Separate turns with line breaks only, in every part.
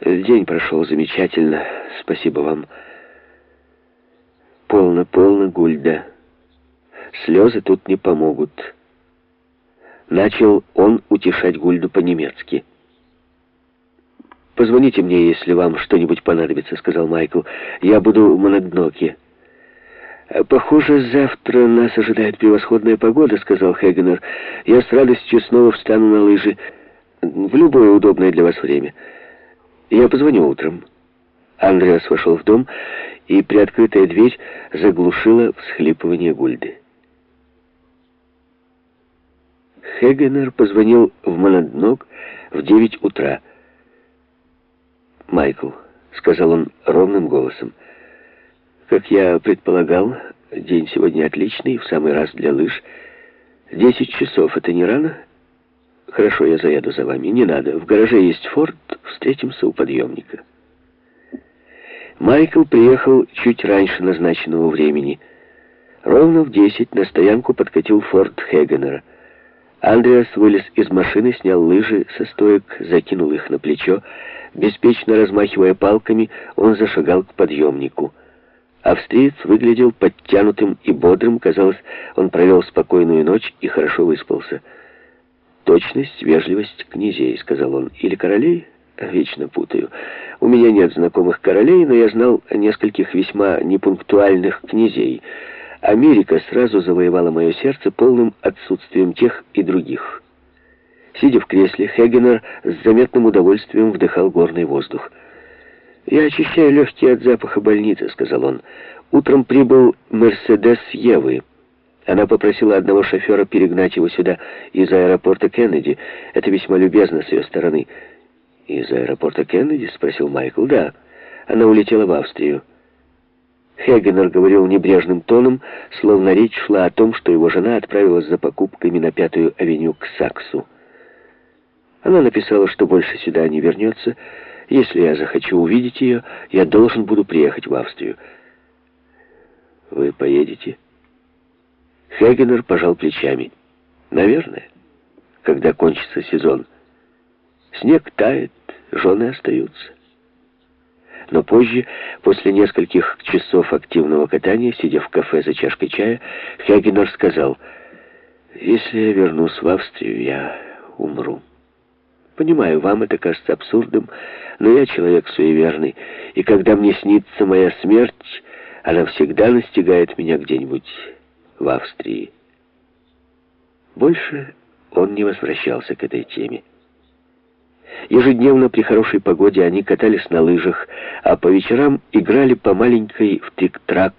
День прошел замечательно. Спасибо вам. Полно, полно, Гульда. Слезы тут не помогут. Начал он утешать Гульду по-немецки. «Позвоните мне, если вам что-нибудь понадобится», — сказал Майкл. «Я буду в Монадноке». «Похоже, завтра нас ожидает превосходная погода», — сказал Хегенер. «Я с радостью снова встану на лыжи в любое удобное для вас время. Я позвоню утром». Андреас вошел в дом, и приоткрытая дверь заглушила всхлипывание Гульды. Хегенер позвонил в Монаднок в девять утра. «Майкл», — сказал он ровным голосом, — как я предполагал, день сегодня отличный, в самый раз для лыж. Десять часов — это не рано? Хорошо, я заеду за вами. Не надо. В гараже есть форт, встретимся у подъемника. Майкл приехал чуть раньше назначенного времени. Ровно в десять на стоянку подкатил форт Хегенера. Андреас вылез из машины, снял лыжи со стоек, закинул их на плечо. Беспечно размахивая палками, он зашагал к подъемнику. Австриец выглядел подтянутым и бодрым. Казалось, он провел спокойную ночь и хорошо выспался. «Точность, вежливость князей», — сказал он. «Или королей?» Вечно путаю. У меня нет знакомых королей, но я знал нескольких весьма непунктуальных князей. Америка сразу завоевала мое сердце полным отсутствием тех и других. Сидя в кресле, Хегенер с заметным удовольствием вдыхал горный воздух. «Я очищаю легкие от запаха больницы», — сказал он. «Утром прибыл Мерседес Евы. Она попросила одного шофера перегнать его сюда из аэропорта Кеннеди. Это весьма любезно с ее стороны». «Из аэропорта Кеннеди?» — спросил Майкл. «Да. Она улетела в Австрию». Хегенер говорил небрежным тоном, словно речь шла о том, что его жена отправилась за покупками на Пятую авеню к Саксу. Она написала, что больше сюда не вернется, если я захочу увидеть ее, я должен буду приехать в Австрию. Вы поедете? Хегенер пожал плечами. Наверное, когда кончится сезон. Снег тает, жены остаются. Но позже, после нескольких часов активного катания, сидя в кафе за чашкой чая, Хегенер сказал, «Если я вернусь в Австрию, я умру». Понимаю, вам это кажется абсурдом, но я человек суеверный, и когда мне снится моя смерть, она всегда настигает меня где-нибудь в Австрии. Больше он не возвращался к этой теме. Ежедневно при хорошей погоде они катались на лыжах, а по вечерам играли по маленькой в трик-трак,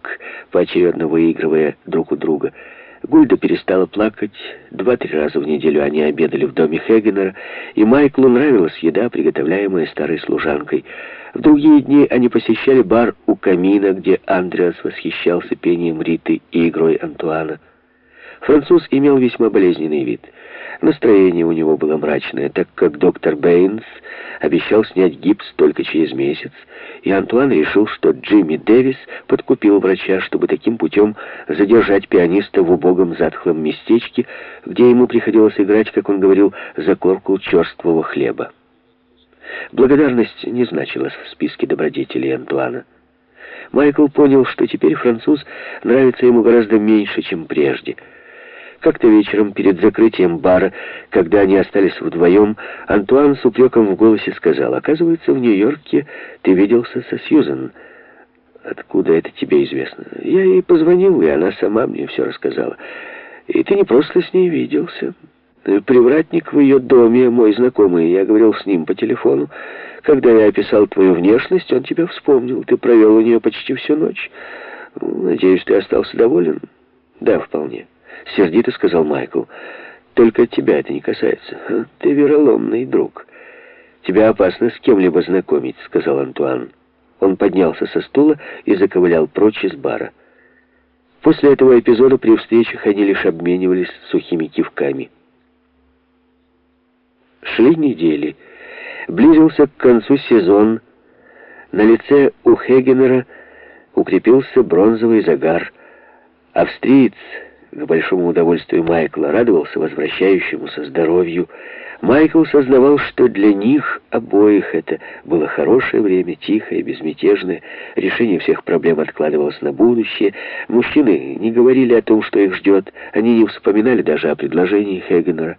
поочередно выигрывая друг у друга – Гульда перестала плакать. Два-три раза в неделю они обедали в доме Хегенера, и Майклу нравилась еда, приготовляемая старой служанкой. В другие дни они посещали бар у камина, где Андреас восхищался пением Риты и игрой Антуана. Француз имел весьма болезненный вид — Настроение у него было мрачное, так как доктор Бэйнс обещал снять гипс только через месяц, и Антуан решил, что Джимми Дэвис подкупил врача, чтобы таким путем задержать пианиста в убогом затхлом местечке, где ему приходилось играть, как он говорил, за корку черствого хлеба. Благодарность не значилась в списке добродетелей Антуана. Майкл понял, что теперь француз нравится ему гораздо меньше, чем прежде — как-то вечером перед закрытием бара, когда они остались вдвоем, Антуан с упреком в голосе сказал, «Оказывается, в Нью-Йорке ты виделся со Сьюзен». «Откуда это тебе известно?» «Я ей позвонил, и она сама мне все рассказала. И ты не просто с ней виделся. Привратник в ее доме, мой знакомый, я говорил с ним по телефону. Когда я описал твою внешность, он тебя вспомнил. Ты провел у нее почти всю ночь. Надеюсь, ты остался доволен?» «Да, вполне». — сердито сказал Майкл. «Только тебя это не касается. Ты вероломный друг. Тебя опасно с кем-либо знакомить», — сказал Антуан. Он поднялся со стула и заковылял прочь из бара. После этого эпизода при встречах они лишь обменивались сухими кивками. Шли недели. Близился к концу сезон. На лице у Хегенера укрепился бронзовый загар. Австриец к большому удовольствию Майкла радовался возвращающемуся здоровью. Майкл сознавал, что для них обоих это было хорошее время, тихое, безмятежное. Решение всех проблем откладывалось на будущее. Мужчины не говорили о том, что их ждет. Они не вспоминали даже о предложении Хегенера.